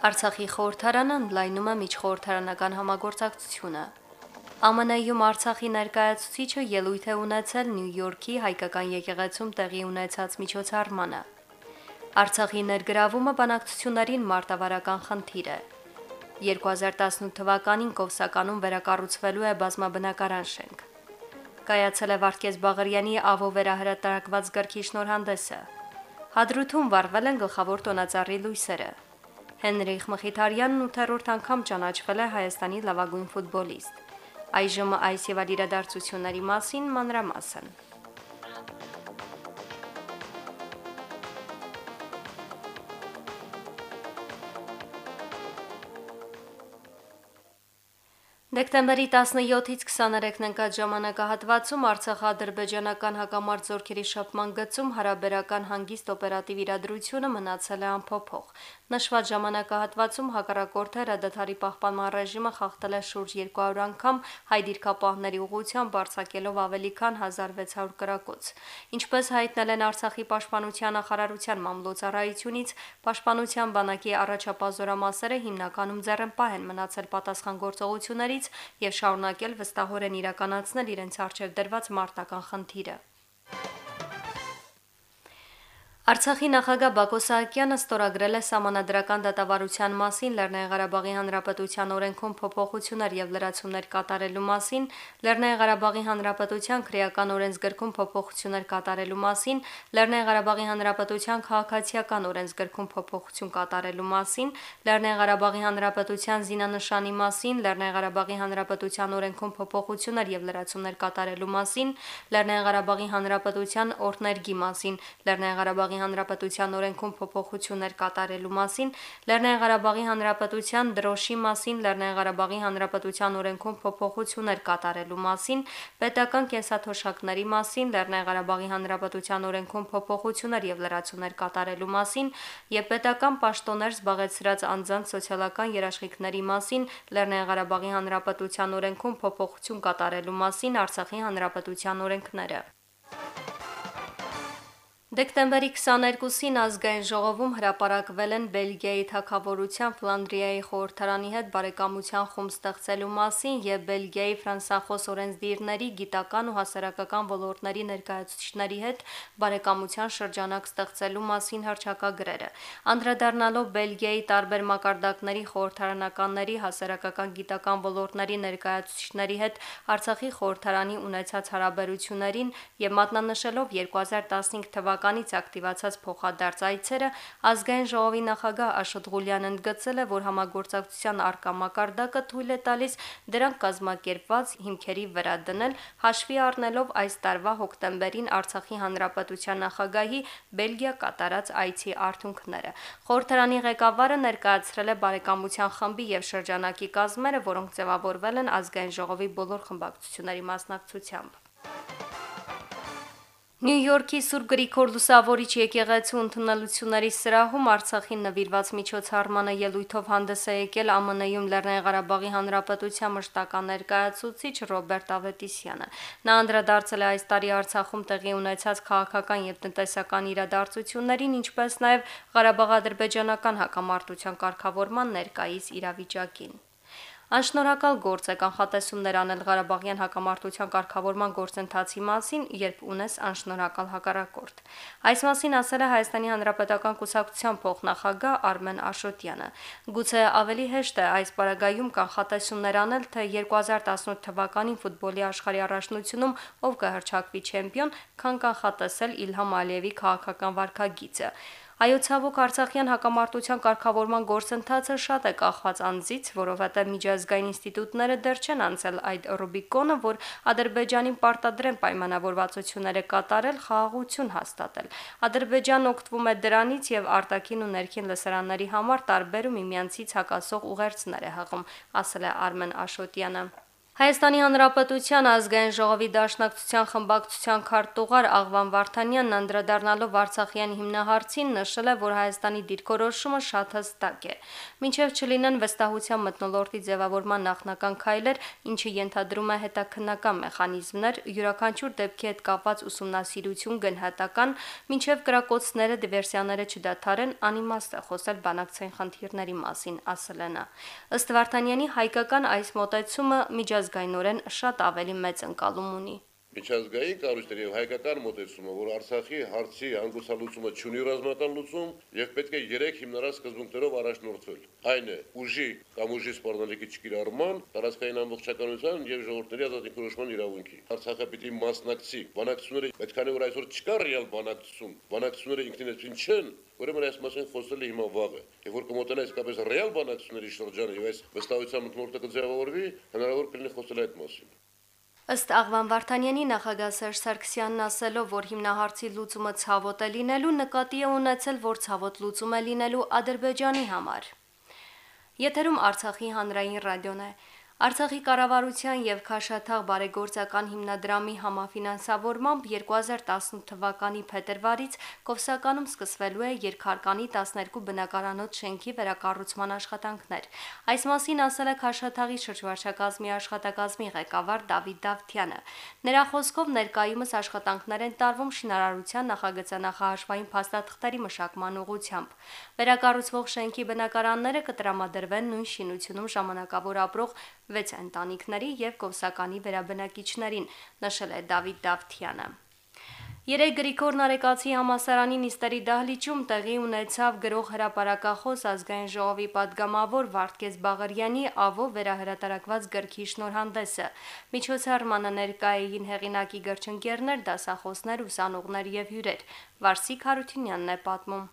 Արցախի խորհրդարանը ընդլայնում է միջխորհրդարանական համագործակցությունը։ ԱՄՆ-ում Արցախի ներկայացուցիչը ելույթ է ունեցել Նյու Յորքի հայկական եկեղեցում տեղի ունեցած միջոցառմանը։ Արցախի ներգրավումը բանակցություններին մարտավարական խնդիր է։ 2018 թվականին Կովսականում վերակառուցվելու է բազմաբնակարան շենք։ Կայացել է Վարդգես Բաղարյանի ԱՎՈ վերահրատարակված գրքի շնորհանդեսը։ Հադրութում վառվել են գլխավոր տոնածառի լույսերը։ Հենրիխ Մխիթարյանն 8-րդ անգամ ճանաչվել է Հայաստանի լավագույն ֆուտբոլիստ։ Այժմ այս եւ այլ իրադարձությունների մասին մանրամասն։ Դեկտեմբերի 17-ից 23-ն ընկած ժամանակահատվածում Արցախ-ադրբեջանական հակամարտ զորքերի շփման գծում հարաբերական հանգիստ օպերատիվ իրադրությունը մնացել է անփոփոխ։ Նշված ժամանակահատվածում հակառակորդը հրադադարի պահպանման ռեժիմը խախտել է շուրջ 200 անգամ հայ դիրքապահների ուղղությամբ արձակելով ավելի քան 1600 կրակոց։ Ինչպես հայտնել են Արցախի պաշտպանության նախարարության մամլոյցարայությունից, պաշտպանության բանակի առաջապահ զորամասերը հիմնականում ձեռնպահ են մնացել պատասխան գործողությունների եւ շարունակել վստահորեն իրականացնել իրենց արժեվ դրված մարտական խնդիրը։ Արցախի նախագահ Բակո Սահակյանը ստորագրել է համանadrական դատավարության մասին Լեռնային Ղարաբաղի Հանրապետության օրենքում փոփոխություններ եւ լրացումներ կատարելու մասին, Լեռնային Ղարաբաղի Հանրապետության քրեական օրենսգրքում փոփոխություններ կատարելու մասին, Լեռնային Ղարաբաղի Հանրապետության քաղաքացիական օրենսգրքում փոփոխություն կատարելու մասին, Լեռնային Ղարաբաղի Հանրապետության զինանշանի մասին, Լեռնային Ղարաբաղի Հանրապետության օրենքում փոփոխություններ եւ լրացումներ կատարելու մասին, Լեռնային Ղարաբաղի Հանրապետության օրհներգի մասին, Լեռնային Ղարաբաղի Հանրապետության օրենքում փոփոխություններ կատարելու մասին, Լեռնային Ղարաբաղի Հանրապետության դրոշի մասին, Լեռնային Ղարաբաղի Հանրապետության օրենքում փոփոխություններ կատարելու մասին, պետական կենսաթոշակների մասին, Լեռնային Ղարաբաղի Հանրապետության օրենքում փոփոխություններ եւ լրացումներ կատարելու մասին եւ պետական պաշտոններ զբաղեցրած անձանց սոցիալական երաշխիքների մասին, Լեռնային Ղարաբաղի Հանրապետության օրենքում փոփոխություն կատարելու մասին Արցախի Հանրապետության օրենքները։ Դեկտեմբերի 22-ին ազգային ժողովում հրապարակվել են Բելգիայի թակավորության Ֆլանդրիայի խորհրդարանի հետ բարեկամության խումբ ստեղծելու մասին եւ Բելգիայի ֆրանսախոս օրենսդիրների, գիտական ու հասարակական ոլորտների ներկայացուցիչների հետ բարեկամության շրջանակ ստեղծելու մասին հրճակագրերը։ Անդրադառնալով Բելգիայի տարբեր մակարդակների խորհրդարանականների, հասարակական գիտական ոլորտների ներկայացուցիչների հետ Արցախի խորհրդարանի ունեցած հարաբերություններին եւ մատնանշելով 2015 թվականի թվականից ակտիվացած փոխադարձ այցերը ազգային ժողովի նախագահ Աշոտ Ղուլյանն ընդգծել է, որ համագործակցության արկա մակարդակը թույլ է տալիս դրանք կազմակերպված հիմքերի վրա դնել, հաշվի առնելով այս տարվա հոկտեմբերին Արցախի հանրապետության նախագահի Բելգիա կատարած այցի արդյունքները։ Խորհրդարանի ղեկավարը ներկայացրել է բարեկամության խմբի եւ շրջանակի կազմերը, որոնք ձևավորվել են ազգային ժողովի բոլոր խմբակցությունների մասնակցությամբ։ Նյու Յորքի Սուրբ Գրիգոր Լուսավորիչ եկեղեցու ընդունելությունների սրահում Արցախին նվիրված միջոցառմանը ելույթով հանդես է եկել ԱՄՆ-ում Լեռնային Ղարաբաղի Հանրապետության մշտական ներկայացուցիչ Ռոբերտ Ավետիսյանը։ Նա անդրադարձել է այս տարի Արցախում տեղի ունեցած քաղաքական եւ տնտեսական իրադարձություններին, ինչպես նաեւ Ղարաբաղ-ադրբեջանական հակամարտության կարգավորման ներկայիս իրավիճակին։ Անշնորհակալ գործ է կանխատեսումներ անել Ղարաբաղյան հակամարտության կարգավորման գործընթացի մասին, երբ ունես անշնորհակալ հակառակորդ։ Այս մասին ասել է Հայաստանի Հանրապետական Կուսակցության փոխնախագահ Արմեն Աշոտյանը։ Գուցե ավելի հեշտ է այս պարագայում կանխատեսումներ անել, թե 2018 թվականին ֆուտբոլի աշխարհի առաջնությունում ով կհրճակվի չեմպիոն, քան կանխատեսել Իլհամ Ալիևի քաղաքական վարկագիծը։ Այո, ցավոք Արցախյան հակամարտության կարգավորման գործընթացը շատ է կախված անձից, որովհետև միջազգային ինստիտուտները դեռ չեն անցել այդ Ռուբիկոնը, որ Ադրբեջանին պարտադրեն պայմանավորվածությունները կատարել, խաղաղություն հաստատել։ Ադրբեջանն օգտվում է դրանից եւ արտաքին ու ներքին լսարանների համար տարբեր ու միմյանցից հակասող ուղերձներ է հղում, ասել է Արմեն Աշոտյանը։ Հայաստանի Հանրապետության ազգային ժողովի դաշնակցության խմբակցության քարտուղար Աղվան Վարդանյանն անդրադառնալով Արցախյան հիմնահարցին նշել է, որ Հայաստանի դիրքորոշումը շատ հստակ է։ Մինչև չլինեն վստահության մտնոլորտի ձևավորման նախնական քայլեր, ինչը ենթադրում է հետաքննական մեխանիզմներ, յուրաքանչյուր դեպքի հետ կապված ուսումնասիրություն գնահատական, մինչև կրակոցները դիվերսիաները չդադարեն, անիմաստ է խոսել բանակցային խնդիրների մասին, ասել է նա։ Ըստ Վարդանյանի հայկական այս մոտեցումը միջազգային միջազգայինորեն շատ ավելի մեծ ընկալում ունի միջազգային կառույցների եւ հայկական մոտեցումը, որ Արցախի հարցի հանգուցալուծումը չունի ռազմական լուծում եւ պետք է երեք հիմնարար սկզբունքներով առաջնորդվել։ Այն է ուժի կամ ուժի սպառնալիքի չկիրառման, տարածքային ամբողջականության եւ ժողովրդների ազատ ինքնորոշման իրավունքի։ Արցախը պիտի մասնակցի բանակցությունների, այդքան որ այսօր չկա ռեալ բանակցություն, բանակցությունները ինքնին չեն, ուրեմն այս մասին խոսելը հիմա վաղ է։ Եվ որ կմոտենա իսկապես ռեալ բանակցությունների շրջանը եւ այս վստահության մտնորդը կձևավորվի, հնարավոր կլինի խոսել այդ մասին։ Ըստ Աղվան Վարդանյանի նախագահ Սերժ Սարգսյանն ասելով, որ հիմնահարցի լուծումը ցավոտ է լինելու, նկատի է ունեցել, որ ցավոտ լուծում է լինելու Ադրբեջանի համար։ Եթերում Արցախի հանրային ռադիոն է։ Արցախի կառավարության եւ Քաշաթաղ բարեգործական հիմնադրամի համաֆինանսավորմամբ 2018 թվականի փետրվարից Կովսականում սկսվելու է երկհարկանի 12 բնակարանոց շենքի վերակառուցման աշխատանքներ։ Այս մասին ասել է Քաշաթաղի շրջվարչակազմի աշխատակազմի ղեկավար Դավիթ Դավթյանը։ Նրա խոսքով ներկայումս աշխատանքներ են տարվում շինարարության նախագծանախահաշվային փաստաթղթերի մշակման ուղղությամբ։ Վերակառուցվող շենքի բնակարանները կտրամադրվեն նույն շինությունում ժամանակավոր ապրող 6 ընտանիքների եւ Կովսականի վերաբնակիչներին, նշել է Դավիթ Դավթյանը։ Երեկ Գրիգոր Նարեկացի համասարանի նիստերի դահլիճում տեղի ունեցավ գրող հրապարակախոս ազգային ժողովի падգամավոր Վարդգես Բաղարյանի ավո վերահրատարակված գրքի շնորհանդեսը։ Միջոցառմանը ներկա էին հեղինակի գրչընկերներ, դասախոսներ, ուսանողներ եւ հյուրեր։ Վարսիկ Հարությունյանն է պատմում։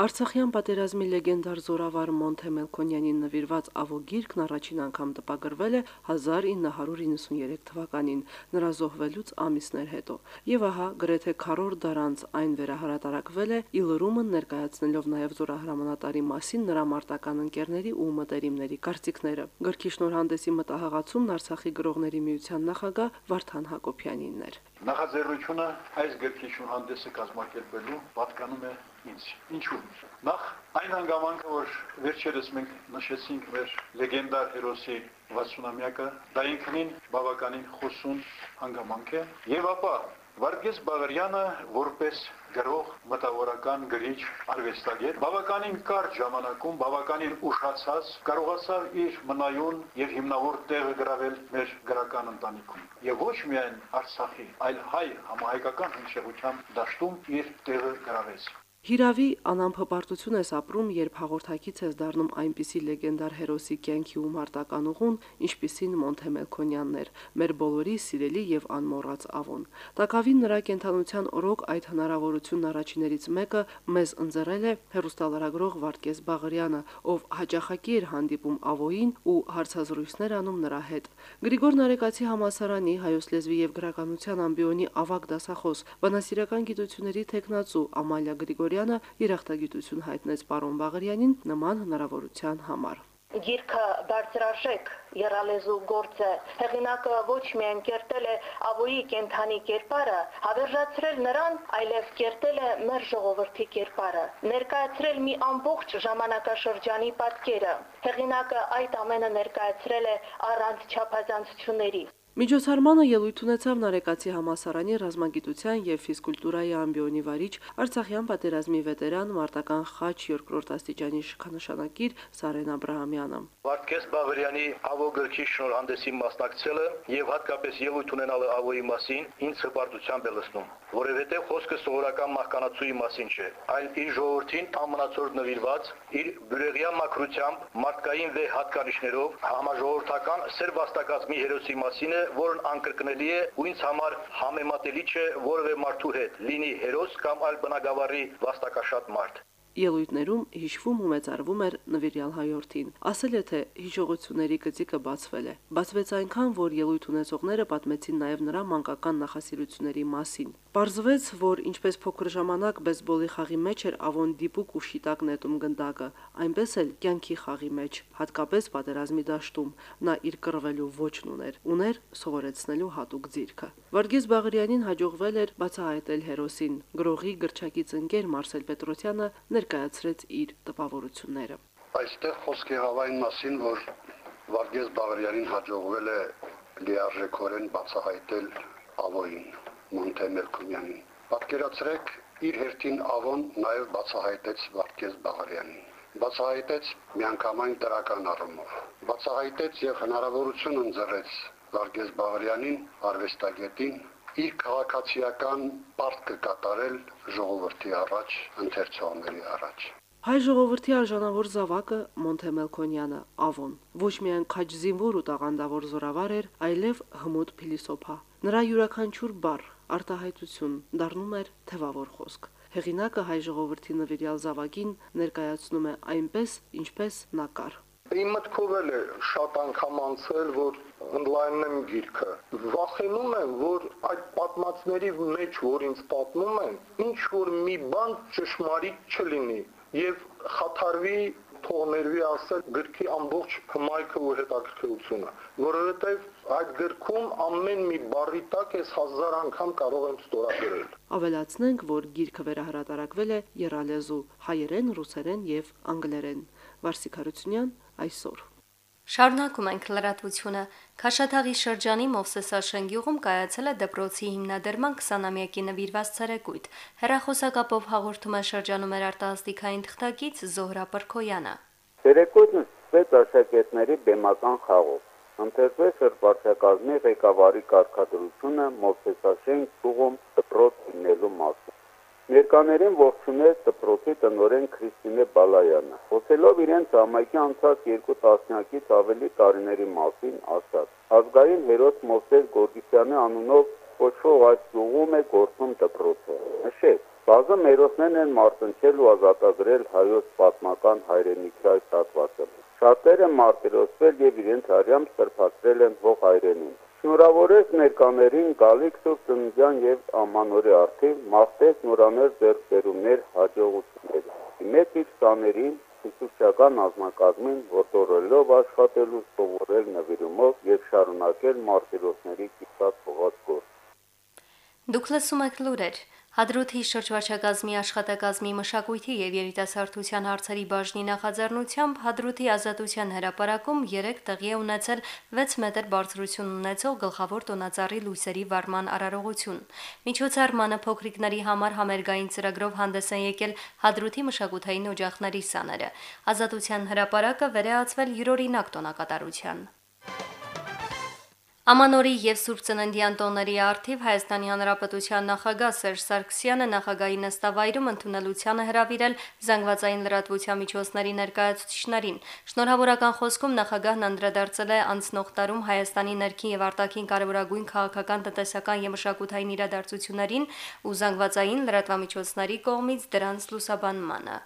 Արցախյան պատերազմի լեգենդար զորավար Մոնթե Մելքոնյանին նվիրված ավոգիրքն առաջին անգամ տպագրվել է 1993 թվականին, նրա զոհվելուց ամիսներ հետո։ Եվ ահա գրեթե քառորդ դարանց այն վերահրատարակվել է Իլրումը ներկայացնելով նաև զորահրամանատարի մասին նրա մարտական ընկերների ու մտերիմների կարծիքները։ Գրքի շնորհանդեսի մտահղացումն Արցախի գրողների միության նախագահ Վարդան Հակոբյանինն էր։ Նախաձեռնությունը այս գրքի շնորհանդեսը կազմակերպելու պատկանում է ինձ։ Ինչու՞։ Նախ այն հանգամանքը, որ վերջերս մենք նշեցինք մեր լեգենդար հերոսի 60-ամյակը, դա ինքնին բավականին խոսուն հանգամանք է, եւ ապա Վարգես Բաղարյանը որպես գրող, մտավորական գրիչ, արվեստագետ բավականին կարճ ժամանակում, բավականին ուշացած կարողացավ իր մնայուն եւ հիմնավոր տեղը գրավել մեր գրական ընտանիքում։ Եվ ոչ միայն Արցախի, այլ հայ համահայկական հնչեղության դաշտում իր տեղը գրավեց։ Հիրավի անամփոփարտություն ես ապրում, երբ հաղորդակից ես դառնում այնպիսի լեգենդար հերոսի կյանքի ու մարտական ուղուն, ինչպիսին Մոնթե Մելքոնյաններ, մեր բոլորի սիրելի եւ անմոռաց ավոն։ Տակավին նրա կենթանության օրոք այդ հնարավորությունն առաջիներից մեկը մեզ ընձեռել է հերոստալարագրող Վարդգես Բաղարյանը, ով հաճախակի էր հանդիպում ավոին ու հարցազրույցներ անում նրա հետ։ Գրիգոր Նարեկացի համասարանի հայոց լեզվի եւ գրականության ամբիոնի ավագ դասախոս, բանասիրական գիտությունների տեխնացու Ամալիա Գրիգոր Գրիգորյանը երախտագիտություն հայտնեց պարոն Բաղարյանին նման հնարավորության համար։ Գիրքը բարձրաշեք երալեզու գործ է։ Հեղինակը ոչ միայն կերտել է ավոյի կենթանի կերպարը, հավերժացրել նրան, այլև կերտել է մեր ժողովրդի կերպարը։ Ներկայացրել մի ամբողջ ժամանակաշրջանի պատկերը։ Հեղինակը այդ ամենը ներկայացրել է առանց չափազանցությունների։ Միջոցառմանը ելույթ ունեցավ Նարեկացի համասարանի ռազմագիտության եւ ֆիզկուլտուրայի ամբիոնի վարիչ Արցախյան պատերազմի վետերան Մարտական խաչ երկրորդ աստիճանի շքանշանակիր Սարեն Աբ รา համյանը։ Վարդգես Բաղարյանի ավո գրքի շնորհանդեսի մասնակցելը եւ հատկապես ելույթ ունենալը ավոյի մասին ինձ հպարտությամբ է լցնում, որովհետեւ խոսքը սովորական մահկանացուի մասին չէ, այլ իր ժողովրդին ամնացորդ նվիրված, իր բյուրեղյա մակրությամբ, մարդկային վեհ հատկանիշներով համաժողովրդական սեր վաստակազմի հերոսի մասին է, որն անկրկնելի է ու ինձ համար համեմատելի չէ որևէ մարդու հետ, լինի հերոս կամ այլ բնակավարի վաստակաշատ մարդ։ Ելույթներում հիշվում ու մեծարվում էր նվիրյալ հայորդին։ Ասել է, թե հիշողությունների գծիկը բացվել է։ Բացվեց այնքան, որ ելույթ ունեցողները պատմեցին նաև նրա մանկական նախասիրությունների մասին։ Պարզվեց, որ ինչպես փոքր ժամանակ բեյսբոլի խաղի մեջ էր Ավոն դիպուկ ու շիտակ նետում գնդակը, այնպես էլ կյանքի խաղի մեջ, հատկապես պատերազմի դաշտում, նա իր կռվելու ոչն ուներ, ուներ սովորեցնելու հատուկ ձիրքը։ Վարգես Բաղարյանին հաջողվել էր բացահայտել հերոսին։ Գրողի գրչակից ընկեր Մարսել Պետրոսյանը ներկայացրեց իր տպավորությունները։ Այստեղ խոսք եղավ այն մասին, որ Վարգես Բաղարյանին հաջողվել է լիարժեքորեն բացահայտել Ավոյին, Մոնթե Մելքոմյանին։ Պատկերացրեք, իր հերթին Ավոն նաև բացահայտեց Վարգես Բաղարյանին բացահայտեց միանգամայն դրական առումով։ Բացահայտեց եւ հնարավորություն ընձեռեց Վարգես Բաղարյանին արվեստագետին իր քաղաքացիական պարտքը կատարել ժողովրդի առաջ, ընթերցողների առաջ։ Հայ ժողովրդի արժանավոր զավակը Մոնթե Մելքոնյանը Ավոն ոչ միայն քաջ զինվոր ու տաղանդավոր զորավար էր, այլև հմուտ փիլիսոփա։ Նրա յուրաքանչյուր բառ արտահայտություն դառնում էր թևավոր խոսք։ Հեղինակը հայ ժողովրդի նվիրյալ զավակին ներկայացնում է այնպես, ինչպես նա կար։ Իմ մտքով էլ է շատ անգամ անցել, որ ընդլայնեմ գիրքը։ Վախենում եմ, որ այդ պատմածների մեջ, որ ինձ պատմում են, ինչ որ մի բան ճշմարիտ չլինի եւ խաթարվի թողներվի ասել գրքի ամբողջ հմայքը ու հետաքրքրությունը, որովհետև այդ գրքում ամեն մի բառի տակ ես հազար անգամ կարող եմ ստորագրել։ Ավելացնենք, որ գիրքը վերահրատարակվել է երալեզու հայերեն, ռուսերեն եւ անգլերեն։ Վարսիկ Հարությունյան այսօր Շարունակում ենք լրատվությունը։ Քաշաթաղի շրջանի Մովսեսաշեն գյուղում կայացել է դպրոցի հիմնադրման 20-ամյակի նվիրված ցերեկույթ։ Հերախոսակապով հաղորդում է շրջանում էր արտահասթիկային թղթակից Զոհրա Պրկոյանը։ Ցերեկույթն սկսվեց աշակերտների բեմական խաղով։ Ընթերցվեց շրջակազմի ղեկավարի կարգադրությունը Մովսեսաշեն գյուղում դպրոց հիմնելու մասին։ Ներկաներին ողջունել դպրոցի տնօրեն Քրիստինե Բալայանը։ Խոսելով իրենց համայնքի անցած երկու տասնյակից ավելի տարիների մասին, ասաց. «Ազգային հերոս Մովսես Գորգիսյանի անունով կոչվող այս գյուղում է գործում դպրոցը»։ Նշեց. «Բազում հերոսներն են մարտնչել ու ազատագրել հայոց պատմական հայրենիքի այս հատվածը։ Շատերը մարտիրոսվել եւ իրենց արյամբ սրբացրել են հող հայրենին։ Շնորհավորեց ներկաներին գալիք Սուրբ Ծննդյան եւ Ամանորի արթիվ մաղթեց նորաներ ձեռքբերումներ հաջողություններ։ Մեծ իր սաներին ուսուցչական ազնագազմին ոտորելով աշխատելու սովորել նվիրումով եւ շարունակել մարտիրոսների կիսած փողած գործ։ Դուք լսում եք լուրեր։ Հադրութի շրջվարչակազմի աշխատակազմի մշակույթի եւ երիտասարդության հարցերի բաժնի նախաձեռնությամբ Հադրութի ազատության հրապարակում 3 տեղի է ունեցել 6 մետր բարձրություն ունեցող գլխավոր տոնածառի լույսերի վարման արարողություն։ Միջոցառմանը փոքրիկների համար համերգային ծրագրով հանդես են եկել Հադրութի մշակութային օջախների սաները։ Ազատության հրապարակը վերահացվել յուրօրինակ տոնակատարության։ Ամանորի եւ Սուրբ Ծննդյան տոների արթիվ Հայաստանի Հանրապետության նախագահ Սերժ Սարգսյանը նախագահի նստավայրում ընդունելությանը հրավիրել զանգվածային լրատվության միջոցների ներկայացուցիչներին։ Շնորհավորական խոսքում նախագահն անդրադարձել է անցնող տարում Հայաստանի ներքին եւ արտաքին կարևորագույն քաղաքական, տնտեսական եւ մշակութային իրադարձություններին ու զանգվածային լրատվամիջոցների կողմից դրանց լուսաբանմանը։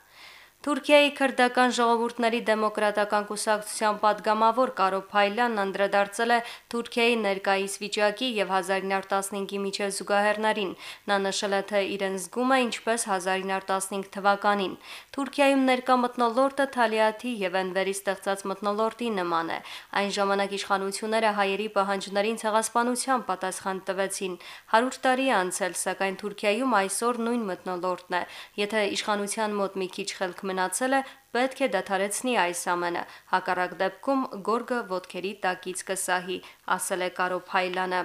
Թուրքիայի քրդական ժողովուրդների դեմոկրատական կուսակցության падգամավոր Կարո Փայլյանն անդրադարձել է Թուրքիայի ներկայիս վիճակի եւ 1915-ի միջև զուգահեռներին։ Նա նշել է, թե իրեն զգում է ինչպես 1915 թվականին։ Թուրքիայում ներկա մտնոլորտը Թալիաթի եւ Էնվերի ստեղծած մտնոլորտի նման է։ Այն ժամանակ իշխանությունները հայերի պահանջներին ցեղասպանության պատասխան տվեցին։ 100 տարի անցել, սակայն Թուրքիայում այսօր նույն մտնոլորտն է։ Եթե իշխանության մոտ մի քիչ խելք մնացել է, պետք է դադարեցնի այս ամենը։ Հակառակ դեպքում գորգը ոդքերի տակից կսահի, ասել է Կարո Փայլանը։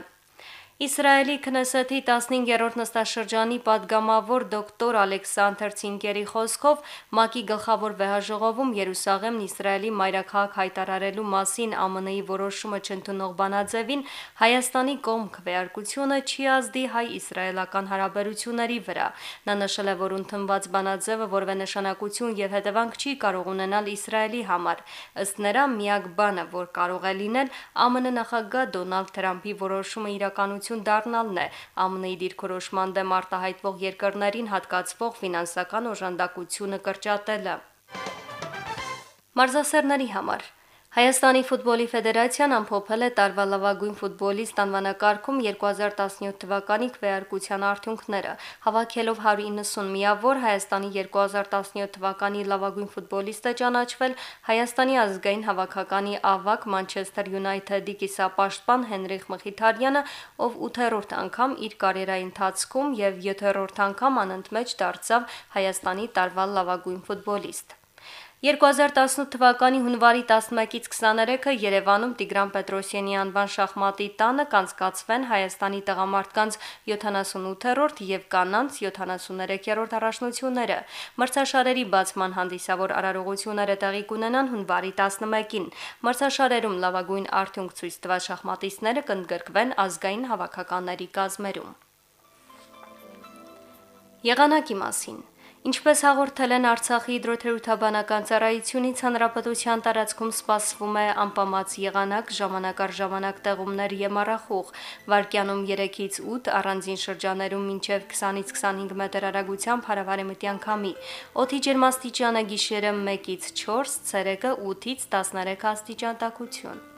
Իսրայելի քնսեթի 15-րդ նստաշրջանի падգամավոր դոկտոր Ալեքսանդր Ցինկերի խոսքով ՄԱԿ-ի գլխավոր վեհաժողովում Երուսաղեմն Իսրայելի մայրաքաղաք հայտարարելու մասին ԱՄՆ-ի որոշումը չընդունող բանաձևին Հայաստանի կողմ քվեարկությունը չի ազդի հայ-իսրայելական հարաբերությունների վրա։ Նա նշել է, որ ընդունված բանաձևը որևէ նշանակություն եւ հետևանք չի կարող ունենալ Իսրայելի համար։ Ըստ նրա, միակ բանը, որ կարող է լինել ԱՄՆ նախագահ Դոնալդ Թրամփի որոշումը իրականություն իրողություն դառնալն է ԱՄՆ-ի դիրքորոշման դեմ արտահայտվող երկրներին հատկացվող ֆինանսական օժանդակությունը կրճատելը։ Մարզասերների համար Հայաստանի ֆուտբոլի ֆեդերացիան ամփոփել է տարվա լավագույն ֆուտբոլիստ անվանակարգում 2017 թվականի քվեարկության արդյունքները, հավաքելով 190 միավոր Հայաստանի 2017 թվականի լավագույն ֆուտբոլիստը ճանաչվել Հայաստանի ազգային հավաքականի ավակ Մանչեսթեր Յունայթեդի կիսապաշտպան Հենրիխ Մխիթարյանը, ով 8-րդ անգամ իր կարիերայի ընթացքում եւ 7-րդ անգամ անընդմեջ դարձավ Հայաստանի տարվա լավագույն ֆուտբոլիստ։ 2018 թվականի հունվարի 11-ից 23-ը Երևանում Տիգրան Պետրոսյանի անվան շախմատի տանը կանցկացվեն Հայաստանի տղամարդկանց 78-րդ եւ կանանց 73-րդ առաջնությունները։ Մրցաշարերի բացման հանդիսավոր արարողությունները տեղի կունենան հունվարի 11-ին։ Մրցաշարերում լավագույն արդյունք ցույց տված շախմատիստները կընդգրկվեն ազգային հավաքականների կազմերում։ Եղանակի մասին Ինչպես հաղորդել են Արցախի հիդրոթերապևտաբանական ծառայությունից, հանրապետության տարածքում սպասվում է անպամած եղանակ, ժամանակ առ ժամանակ տեղումներ եմարախուղ, վարկյանում 3-ից 8, առանձին շրջաներում մինչև 20-ից 25 մետր արագությամբ հարավարեմտյան քամի։ Օդի ջերմաստիճանը գիշերը 1-ից 4, ցերեկը 8-ից 13 աստիճան տաքություն։